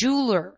jeweler.